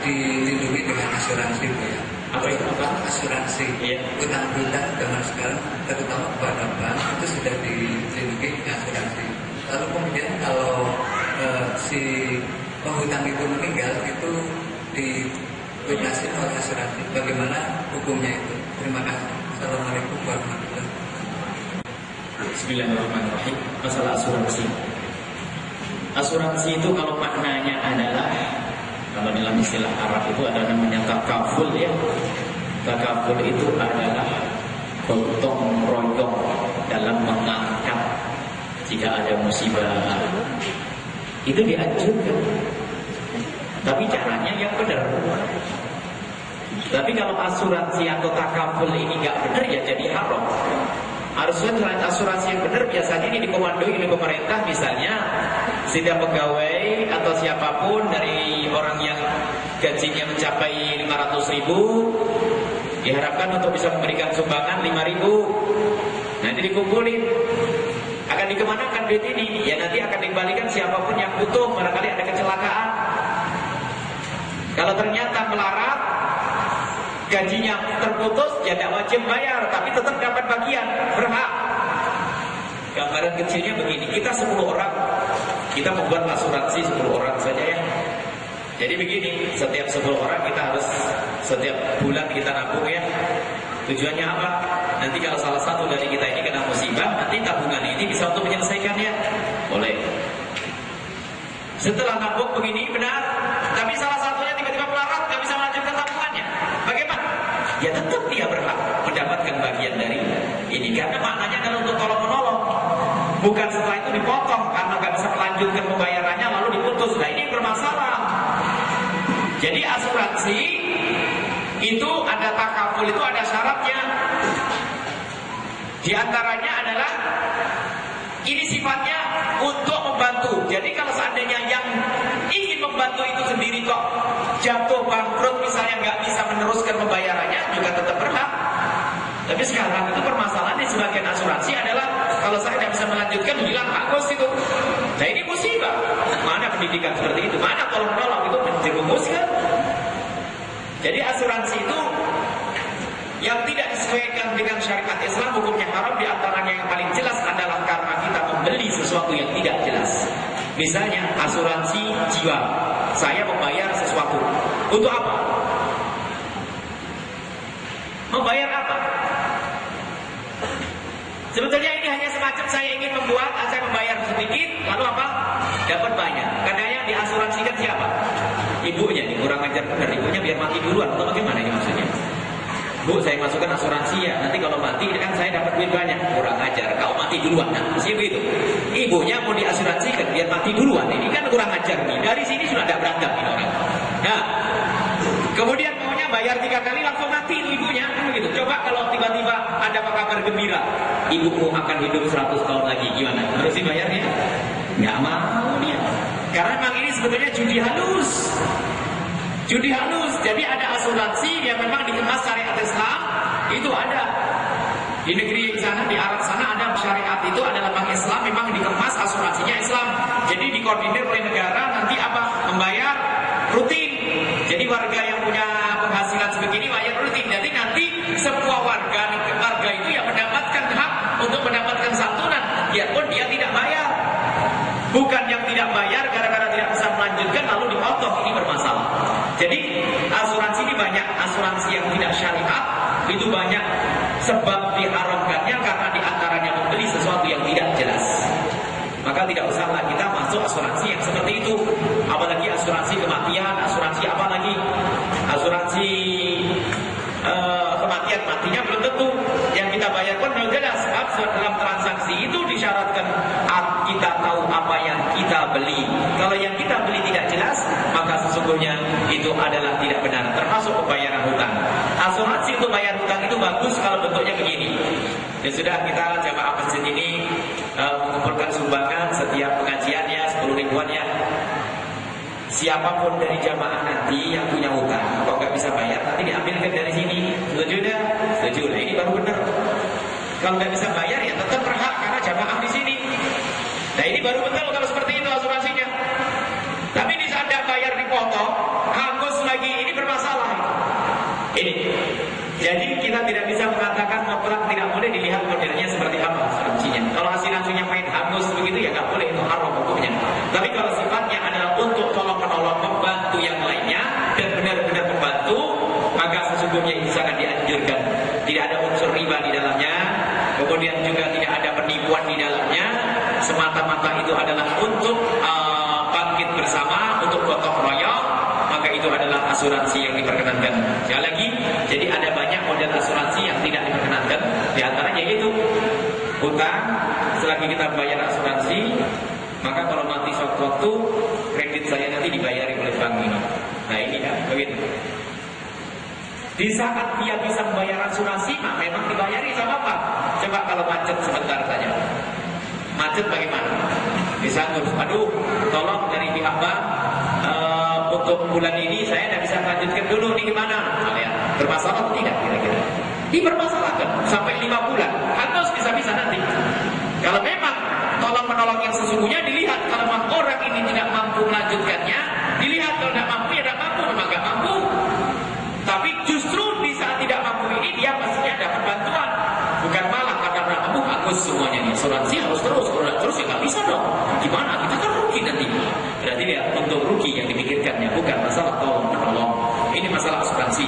dilindungi dengan asuransi Bu ya. Apa itu apa? Asuransi. Iya. Utang piutang zaman sekarang terutama kepada bank itu sudah dilindungi dengan asuransi. Lalu kemudian kalau eh, si penghutang itu meninggal itu dilunasi oleh asuransi. Bagaimana hukumnya itu? Terima kasih. Assalamualaikum warahmatullahi wabarakatuh. Bismillahirrahmanirrahim. Masalah asuransi. Asuransi itu kalau maknanya adalah kalau dalam istilah Arab itu ada namanya takaful ya. Takaful itu adalah gotong royong dalam mengangkat jika ada musibah. Itu dianjurkan. Tapi caranya yang benar. Tapi kalau asuransi atau takaful ini nggak benar ya jadi haram. Harusnya asuransi yang benar biasanya ini dikomandoi oleh pemerintah misalnya setiap pegawai atau siapa pun dari orang yang gajinya mencapai 500 ribu diharapkan untuk bisa memberikan sumbangan 5 ribu. Nanti dikumpulin. Akan dikemanakan duit ini? Ya nanti akan dikembalikan siapa pun yang butuh. Barangkali ada kecelakaan. Kalau ternyata melarat gajinya terputus ya tidak wajib bayar tapi tetap dapat bagian berhak. Gambaran kecilnya begini kita 10 orang kita membuat asuransi 10 orang saja ya. Jadi begini setiap 10 orang kita harus setiap bulan kita nabung ya. Tujuannya apa? Nanti kalau salah satu dari kita ini kena musibah nanti tabungan ini bisa untuk menyelesaikannya boleh. Setelah nabung begini benar. Tapi salah satunya tiba-tiba melarat nggak bisa melanjutkan tabungannya. Bagaimana? Ya tetap dia berhak mendapatkan bagian dari ini. Karena maknanya adalah untuk tolong bukan setelah itu dipotong karena nggak bisa melanjutkan pembayarannya lalu diputus nah ini bermasalah jadi asuransi itu ada takaful itu ada syaratnya di antaranya adalah ini sifatnya untuk membantu. Jadi kalau seandainya yang ingin membantu itu sendiri kok jatuh bangkrut misalnya nggak bisa meneruskan pembayarannya juga tetap berhak. Tapi sekarang itu permasalahan di sebagian asuransi adalah kalau saya tidak bisa melanjutkan hilang bagus itu. Nah ini musibah. Mana pendidikan seperti itu? Mana tolong tolong itu menjerumus kan? Jadi asuransi itu yang tidak disesuaikan dengan syariat Islam hukumnya haram di antaranya yang paling jelas adalah karena kita membeli sesuatu yang tidak jelas. Misalnya asuransi jiwa. Saya membayar sesuatu. Untuk apa? Membayar apa? Sebetulnya semacam saya ingin membuat, saya membayar sedikit, lalu apa? Dapat banyak. Karena yang diasuransikan siapa? Ibunya, kurang ajar benar. Ibunya biar mati duluan, atau bagaimana ini maksudnya? Bu, saya masukkan asuransi ya. Nanti kalau mati kan saya dapat duit banyak. Kurang ajar, kau mati duluan. Nah, mesti begitu. Ibunya mau diasuransikan biar mati duluan. Ini kan kurang ajar nih. Dari sini sudah ada beradab ini orang. Nah, kemudian bayar tiga kali langsung mati ibunya. Begitu. Coba kalau tiba-tiba ada kabar gembira, ibumu akan hidup 100 tahun lagi. Gimana? Harus dibayarnya? Nggak mau dia. Karena memang ini sebetulnya judi halus. Judi halus. Jadi ada asuransi yang memang dikemas syariat Islam. Itu ada. Di negeri sana, di Arab sana ada syariat itu adalah bank Islam memang dikemas asuransinya Islam. Jadi dikoordinir oleh negara nanti apa? Membayar rutin. Jadi warga yang punya penghasilan sebegini bayar rutin. Jadi nanti semua warga warga itu yang mendapatkan hak untuk mendapatkan santunan, biarpun dia tidak bayar. Bukan yang tidak bayar gara-gara tidak bisa melanjutkan lalu dipotong ini bermasalah. Jadi asuransi ini banyak asuransi yang tidak syariat itu banyak sebab diharamkannya karena di antaranya membeli sesuatu yang tidak jelas. Maka tidak usahlah kita masuk asuransi yang seperti itu. Apalagi asuransi apa lagi? Asuransi eh, kematian matinya belum tentu. Yang kita bayar pun belum jelas. Sebab dalam transaksi itu disyaratkan kita tahu apa yang kita beli. Kalau yang kita beli tidak jelas, maka sesungguhnya itu adalah tidak benar. Termasuk pembayaran hutang. Asuransi untuk bayar hutang itu bagus kalau bentuknya begini. Ya sudah kita jamaah masjid ini uh, mengumpulkan sumbangan setiap pengajiannya 10 ribuan ya. Siapa pun dari jamaah nanti yang punya hutang, kok nggak bisa bayar, nanti diambilkan dari sini. Setuju dah? Setuju. Nah ini baru benar. Kalau nggak bisa bayar ya tetap berhak karena jamaah di sini. Nah ini baru betul kalau seperti itu asuransinya. Tapi di saat bayar dipotong, hangus lagi, ini bermasalah. Ini. Jadi kita tidak bisa mengatakan mutlak tidak boleh dilihat modelnya seperti apa asuransinya. Kalau asuransinya main hangus begitu ya nggak boleh itu haram hukumnya. Tapi kalau sifatnya adalah untuk tolong menolong membantu yang lainnya dan benar-benar membantu, maka sesungguhnya itu sangat dianjurkan. Tidak ada unsur riba di dalamnya, kemudian juga tidak ada penipuan di dalamnya. Semata-mata itu adalah untuk uh, bangkit bersama, untuk gotong royong, maka itu adalah asuransi yang diperkenankan. Sekali lagi, jadi ada banyak model asuransi yang tidak diperkenankan. Di antaranya itu hutang, selagi kita bayar asuransi, maka kalau mati suatu waktu kredit saya nanti dibayari oleh bank ini. Nah ini kan begitu. Di saat dia bisa membayar asuransi, mah memang dibayari sama apa? Coba kalau macet sebentar saja. Macet bagaimana? Bisa aduh, tolong dari pihak bank uh, untuk bulan ini saya tidak bisa lanjutkan dulu nih gimana? Kalian bermasalah atau tidak kira-kira? Dipermasalahkan sampai lima bulan, harus bisa-bisa nanti. Kalau memang tolong menolong yang sesungguhnya dilihat kalau orang ini tidak mampu melanjutkannya, semuanya nih. Asuransi harus terus, terus ya nggak bisa dong. Gimana? Kita kan rugi nanti. Berarti ya untuk rugi yang dipikirkannya bukan masalah tolong menolong. Ini masalah asuransi.